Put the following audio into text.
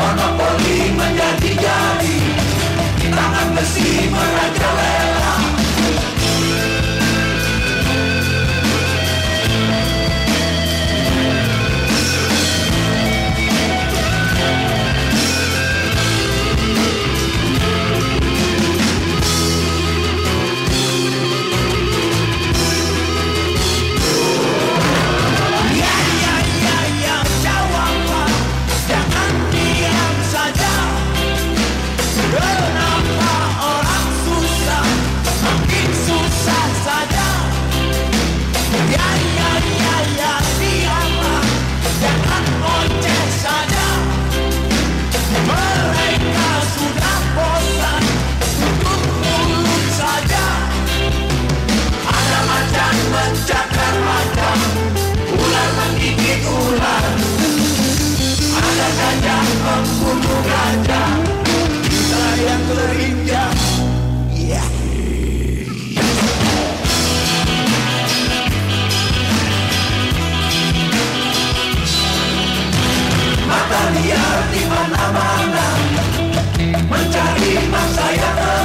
monopoli menjadi jadi. Tangan besi meraja Bye. りましたやった